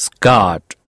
Scott